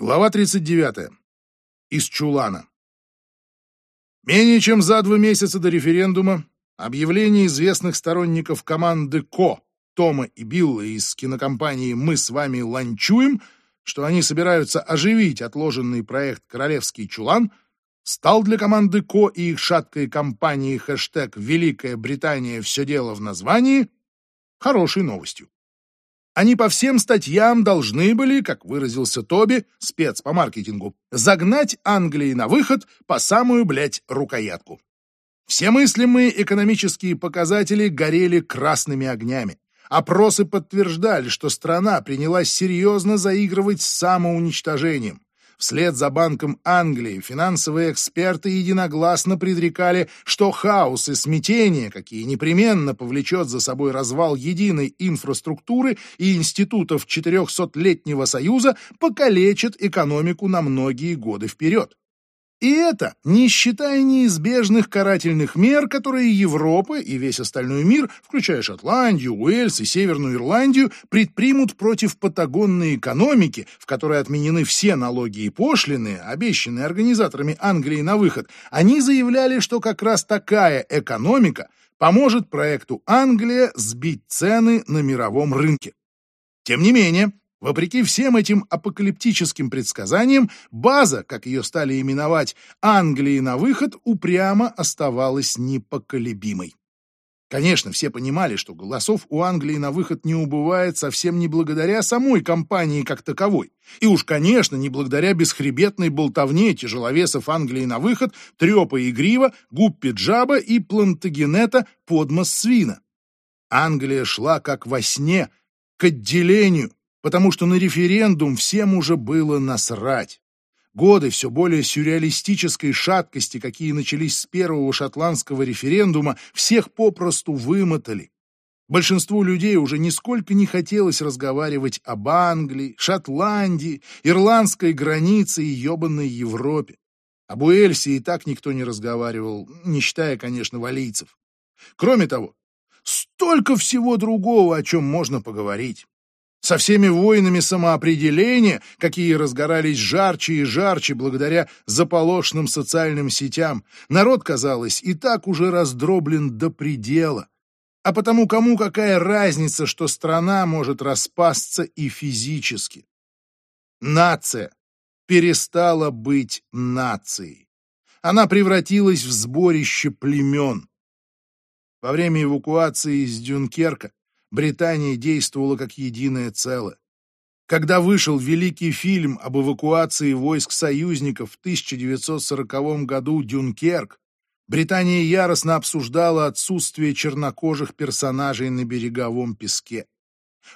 Глава 39. Из чулана. Менее чем за два месяца до референдума объявление известных сторонников команды КО, Тома и Билла из кинокомпании «Мы с вами ланчуем», что они собираются оживить отложенный проект «Королевский чулан», стал для команды КО и их шаткой компании хэштег «Великая Британия. Все дело в названии» хорошей новостью. Они по всем статьям должны были, как выразился Тоби, спец по маркетингу, загнать Англии на выход по самую, блядь, рукоятку. Все мыслимые экономические показатели горели красными огнями. Опросы подтверждали, что страна принялась серьезно заигрывать с самоуничтожением. Вслед за Банком Англии финансовые эксперты единогласно предрекали, что хаос и смятение, какие непременно повлечет за собой развал единой инфраструктуры и институтов 400-летнего союза, покалечат экономику на многие годы вперед. И это не считая неизбежных карательных мер, которые Европа и весь остальной мир, включая Шотландию, Уэльс и Северную Ирландию, предпримут против патагонной экономики, в которой отменены все налоги и пошлины, обещанные организаторами Англии на выход. Они заявляли, что как раз такая экономика поможет проекту Англия сбить цены на мировом рынке. Тем не менее, Вопреки всем этим апокалиптическим предсказаниям, база, как ее стали именовать, Англии на выход упрямо оставалась непоколебимой. Конечно, все понимали, что голосов у Англии на выход не убывает совсем не благодаря самой компании как таковой. И уж, конечно, не благодаря бесхребетной болтовне тяжеловесов Англии на выход, трепа и грива, гуппи джаба и плантагенета подмос свина. Англия шла как во сне, к отделению, потому что на референдум всем уже было насрать. Годы все более сюрреалистической шаткости, какие начались с первого шотландского референдума, всех попросту вымотали. Большинству людей уже нисколько не хотелось разговаривать об Англии, Шотландии, ирландской границе и ебаной Европе. Об Уэльсе и так никто не разговаривал, не считая, конечно, валийцев. Кроме того, столько всего другого, о чем можно поговорить со всеми войнами самоопределения, какие разгорались жарче и жарче благодаря заполошным социальным сетям, народ, казалось, и так уже раздроблен до предела. А потому кому какая разница, что страна может распасться и физически? Нация перестала быть нацией. Она превратилась в сборище племен. Во время эвакуации из Дюнкерка Британия действовала как единое целое. Когда вышел великий фильм об эвакуации войск союзников в 1940 году «Дюнкерк», Британия яростно обсуждала отсутствие чернокожих персонажей на береговом песке.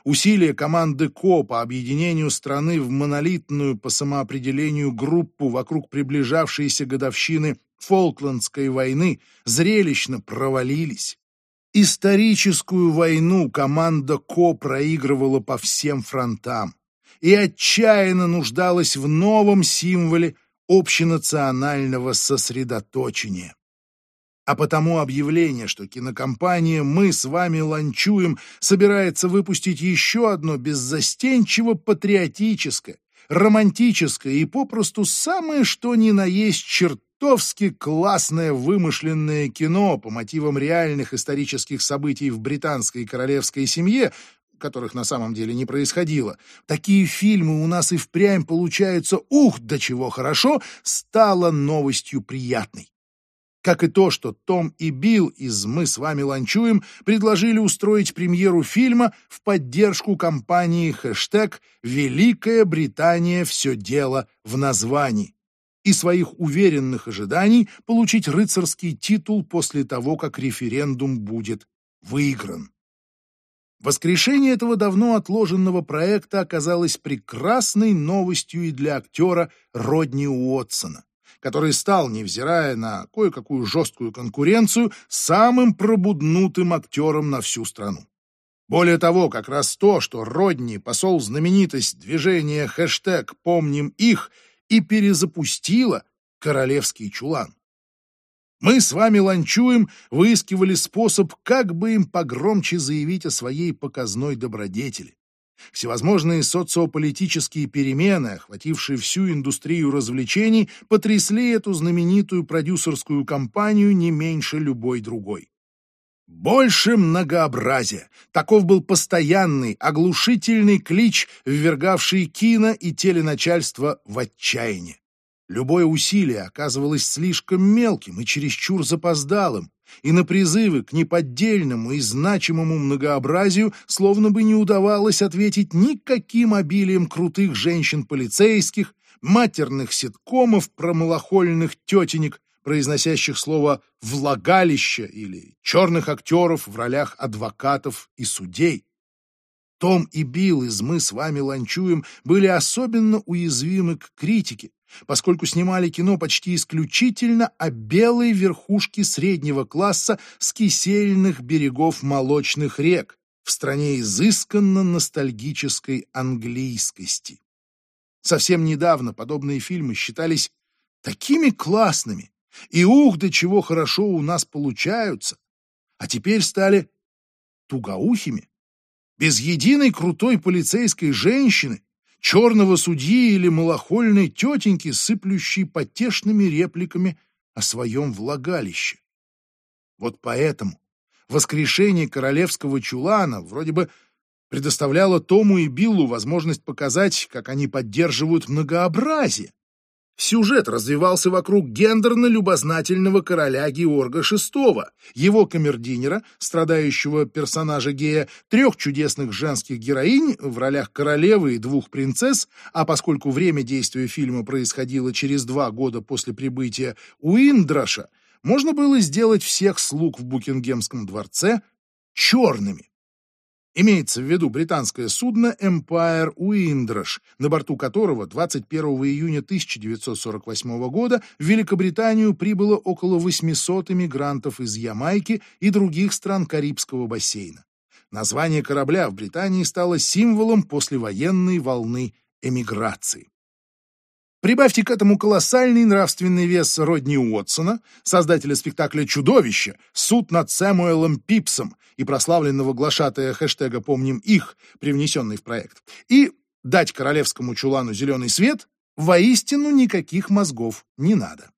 Усилия команды КО по объединению страны в монолитную по самоопределению группу вокруг приближавшейся годовщины Фолклендской войны зрелищно провалились. Историческую войну команда Ко проигрывала по всем фронтам и отчаянно нуждалась в новом символе общенационального сосредоточения. А потому объявление, что кинокомпания «Мы с вами ланчуем» собирается выпустить еще одно беззастенчиво патриотическое, романтическое и попросту самое что ни на есть черт чертовски классное вымышленное кино по мотивам реальных исторических событий в британской королевской семье, которых на самом деле не происходило. Такие фильмы у нас и впрямь получаются, ух, до чего хорошо, стало новостью приятной. Как и то, что Том и Билл из «Мы с вами ланчуем» предложили устроить премьеру фильма в поддержку компании хэштег «Великая Британия. Все дело в названии» и своих уверенных ожиданий получить рыцарский титул после того, как референдум будет выигран. Воскрешение этого давно отложенного проекта оказалось прекрасной новостью и для актера Родни Уотсона, который стал, невзирая на кое-какую жесткую конкуренцию, самым пробуднутым актером на всю страну. Более того, как раз то, что Родни, посол знаменитость движения хэштег «Помним их», и перезапустила королевский чулан. Мы с вами ланчуем, выискивали способ, как бы им погромче заявить о своей показной добродетели. Всевозможные социополитические перемены, охватившие всю индустрию развлечений, потрясли эту знаменитую продюсерскую компанию не меньше любой другой. Больше многообразия. Таков был постоянный, оглушительный клич, ввергавший кино и теленачальство в отчаяние. Любое усилие оказывалось слишком мелким и чересчур запоздалым, и на призывы к неподдельному и значимому многообразию словно бы не удавалось ответить никаким обилием крутых женщин-полицейских, матерных ситкомов про малохольных тетенек, произносящих слово «влагалище» или черных актеров в ролях адвокатов и судей. Том и Билл из «Мы с вами ланчуем» были особенно уязвимы к критике, поскольку снимали кино почти исключительно о белой верхушке среднего класса с кисельных берегов молочных рек в стране изысканно-ностальгической английскости. Совсем недавно подобные фильмы считались такими классными, и ух, до чего хорошо у нас получаются, а теперь стали тугоухими, без единой крутой полицейской женщины, черного судьи или малохольной тетеньки, сыплющей потешными репликами о своем влагалище. Вот поэтому воскрешение королевского чулана вроде бы предоставляло Тому и Биллу возможность показать, как они поддерживают многообразие, Сюжет развивался вокруг гендерно-любознательного короля Георга VI, его камердинера, страдающего персонажа гея, трех чудесных женских героинь в ролях королевы и двух принцесс, а поскольку время действия фильма происходило через два года после прибытия Уиндраша, можно было сделать всех слуг в Букингемском дворце черными. Имеется в виду британское судно Empire Windrush, на борту которого 21 июня 1948 года в Великобританию прибыло около 800 эмигрантов из Ямайки и других стран Карибского бассейна. Название корабля в Британии стало символом послевоенной волны эмиграции. Прибавьте к этому колоссальный нравственный вес Родни Уотсона, создателя спектакля «Чудовище», суд над Сэмуэлом Пипсом и прославленного глашатая хэштега «Помним их», привнесенный в проект, и дать королевскому чулану зеленый свет, воистину никаких мозгов не надо.